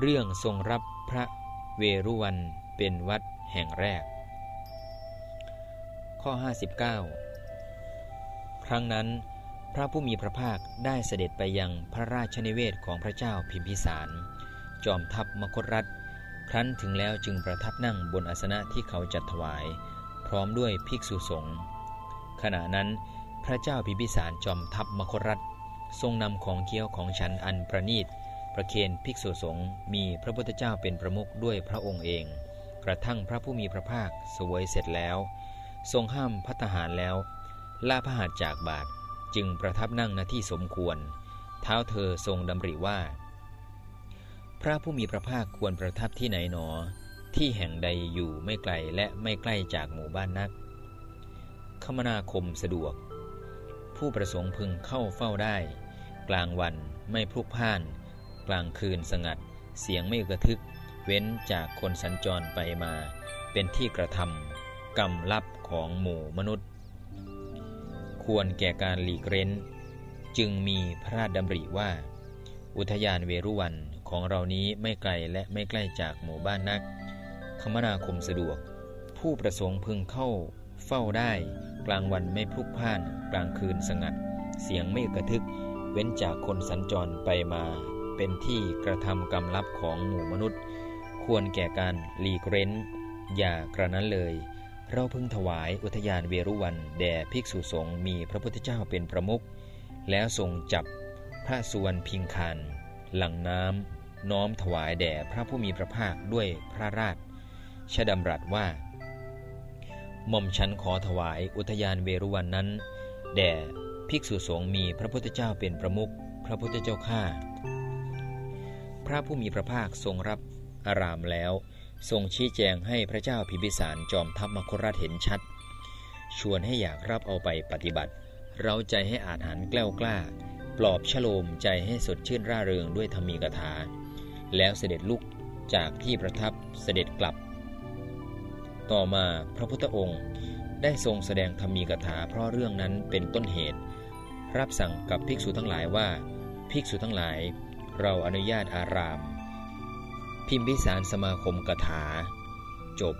เรื่องทรงรับพระเวรุวันเป็นวัดแห่งแรก ข้อ 59 ครั้งนั้นพระผู้มีพระภาคได้เสด็จไปยังพระราชนิเวศของพระเจ้าพิมพิสาร จอมทัพมคตรัฐ ครั้นถึงแล้วจึงประทับนั่งบนอาสนะที่เขาจัดถวาย พร้อมด้วยภิกษุสงฆ์ขณะนั้นพระเจ้าพิมพิสารจอมทัพมคตรัฐ ทรงนำของเคี้ยวของฉันอันประนีต ประเคนภิกษุสงฆ์มีพระพุทธเจ้าเป็นประมุขด้วยพระองค์เอง กระทั่งพระผู้มีพระภาคสวยเสร็จแล้ว ทรงห้ามพัฒหารแล้วลาพระหัตจากบาทจึงประทับนั่งณที่สมควร เท้าเธอทรงดำริว่า พระผู้มีพระภาคควรประทับที่ไหนหนอ ที่แห่งใดอยู่ไม่ไกลและไม่ใกล้จากหมู่บ้านนัก คมนาคมสะดวก ผู้ประสงค์พึงเข้าเฝ้าได้ กลางวันไม่พลุกพ่าน กลางคืนสงัด เสียงไม่กระทึก เว้นจากคนสัญจรไปมา เป็นที่กระทำกรรมลับของหมู่มนุษย์ ควรแก่การหลีกเร้น จึงมีพระราชดำริว่า อุทยานเวรุวันของเรานี้ไม่ไกลและไม่ใกล้จากหมู่บ้านนัก คมนาคมสะดวก ผู้ประสงค์พึงเข้าเฝ้าได้ กลางวันไม่พลุกพ่าน กลางคืนสงัด เสียงไม่กระทึก เว้นจากคนสัญจรไปมา เป็นที่กระทำกรรมลับของหมู่มนุษย์ ควรแก่การหลีกเร้น อย่ากระนั้นเลย เราพึงถวายอุทยานเวรุวันแด่ภิกษุสงฆ์มีพระพุทธเจ้าเป็นประมุขแล้วทรงจับพระสุวรรณพิงคารหลังน้ำน้อมถวายแด่พระผู้มีพระภาคด้วยพระราชชดำรัสว่าหม่อมฉันขอถวายอุทยานเวรุวันนั้น แด่ภิกษุสงฆ์มีพระพุทธเจ้าเป็นประมุขพระพุทธเจ้าข้า พระผู้มีพระภาคทรงรับอารามแล้ว ทรงชี้แจงให้พระเจ้าพิพิสารจอมทัพมคราชเห็นชัด ชวนให้อยากรับเอาไปปฏิบัติ เราใจให้อาจหันแกล้วกล้า ปลอบฉโลมใจให้สดชื่นร่าเริงด้วยธรรมีกถา แล้วเสด็จลุกจากที่ประทับเสด็จกลับ ต่อมาพระพุทธองค์ได้ทรงแสดงธรรมีกถาเพราะเรื่องนั้นเป็นต้นเหตุ รับสั่งกับภิกษุทั้งหลายว่า ภิกษุทั้งหลาย เราอนุญาตอาราม พิมพิสารสมาคมกถา จบ